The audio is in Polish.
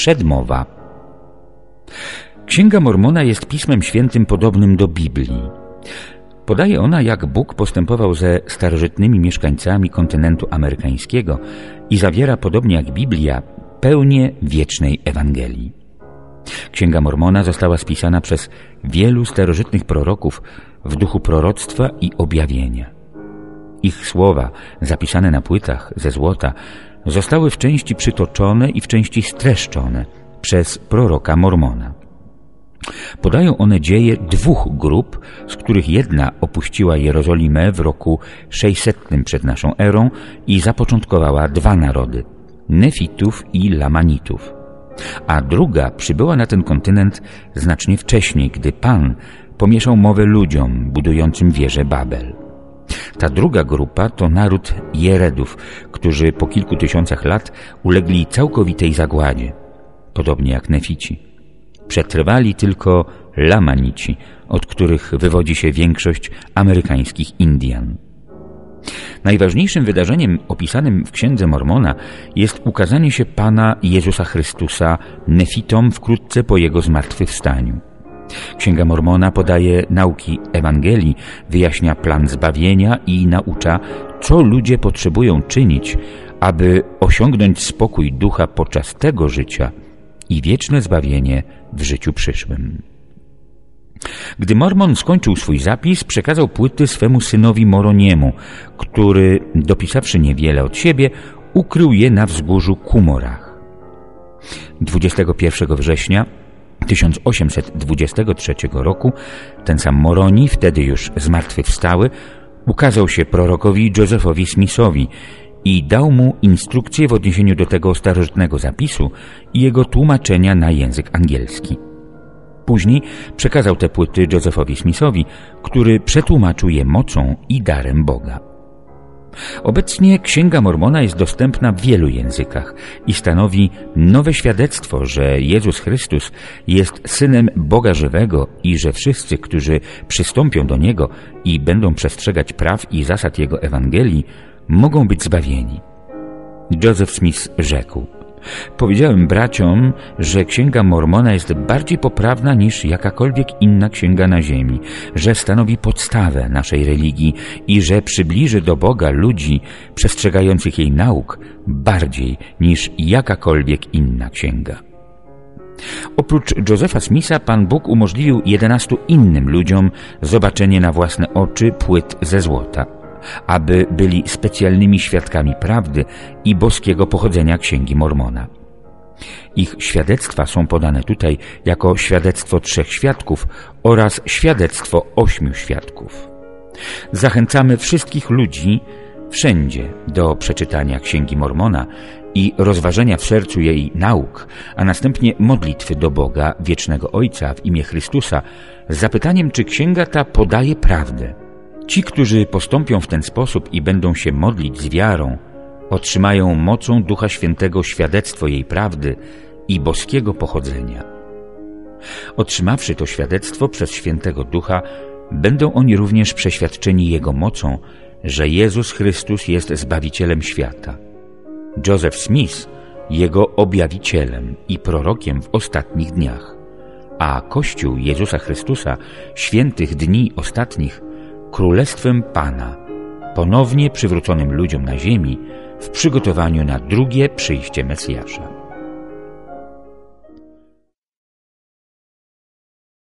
przedmowa. Księga Mormona jest pismem świętym podobnym do Biblii. Podaje ona, jak Bóg postępował ze starożytnymi mieszkańcami kontynentu amerykańskiego i zawiera, podobnie jak Biblia, pełnię wiecznej Ewangelii. Księga Mormona została spisana przez wielu starożytnych proroków w duchu proroctwa i objawienia. Ich słowa, zapisane na płytach ze złota, zostały w części przytoczone i w części streszczone przez proroka Mormona. Podają one dzieje dwóch grup, z których jedna opuściła Jerozolimę w roku 600 przed naszą erą i zapoczątkowała dwa narody – Nefitów i Lamanitów. A druga przybyła na ten kontynent znacznie wcześniej, gdy Pan pomieszał mowę ludziom budującym wieżę Babel. Ta druga grupa to naród Jeredów, którzy po kilku tysiącach lat ulegli całkowitej zagładzie, podobnie jak Nefici. Przetrwali tylko Lamanici, od których wywodzi się większość amerykańskich Indian. Najważniejszym wydarzeniem opisanym w Księdze Mormona jest ukazanie się Pana Jezusa Chrystusa nefitom wkrótce po Jego zmartwychwstaniu. Księga Mormona podaje nauki Ewangelii, wyjaśnia plan zbawienia i naucza, co ludzie potrzebują czynić, aby osiągnąć spokój ducha podczas tego życia i wieczne zbawienie w życiu przyszłym. Gdy Mormon skończył swój zapis, przekazał płyty swemu synowi Moroniemu, który, dopisawszy niewiele od siebie, ukrył je na wzgórzu Kumorach. 21 września 1823 roku ten sam Moroni, wtedy już zmartwychwstały, ukazał się prorokowi Josephowi Smithowi i dał mu instrukcje w odniesieniu do tego starożytnego zapisu i jego tłumaczenia na język angielski. Później przekazał te płyty Josephowi Smithowi, który przetłumaczył je mocą i darem Boga. Obecnie Księga Mormona jest dostępna w wielu językach i stanowi nowe świadectwo, że Jezus Chrystus jest Synem Boga Żywego i że wszyscy, którzy przystąpią do Niego i będą przestrzegać praw i zasad Jego Ewangelii, mogą być zbawieni. Joseph Smith rzekł Powiedziałem braciom, że Księga Mormona jest bardziej poprawna niż jakakolwiek inna księga na ziemi, że stanowi podstawę naszej religii i że przybliży do Boga ludzi przestrzegających jej nauk bardziej niż jakakolwiek inna księga. Oprócz Josepha Smitha Pan Bóg umożliwił jedenastu innym ludziom zobaczenie na własne oczy płyt ze złota aby byli specjalnymi świadkami prawdy i boskiego pochodzenia Księgi Mormona. Ich świadectwa są podane tutaj jako świadectwo trzech świadków oraz świadectwo ośmiu świadków. Zachęcamy wszystkich ludzi wszędzie do przeczytania Księgi Mormona i rozważenia w sercu jej nauk, a następnie modlitwy do Boga, wiecznego Ojca w imię Chrystusa, z zapytaniem, czy księga ta podaje prawdę Ci, którzy postąpią w ten sposób i będą się modlić z wiarą, otrzymają mocą Ducha Świętego świadectwo jej prawdy i boskiego pochodzenia. Otrzymawszy to świadectwo przez Świętego Ducha, będą oni również przeświadczeni Jego mocą, że Jezus Chrystus jest Zbawicielem świata. Joseph Smith Jego objawicielem i prorokiem w ostatnich dniach, a Kościół Jezusa Chrystusa świętych dni ostatnich królestwem Pana, ponownie przywróconym ludziom na ziemi w przygotowaniu na drugie przyjście Mesjasza.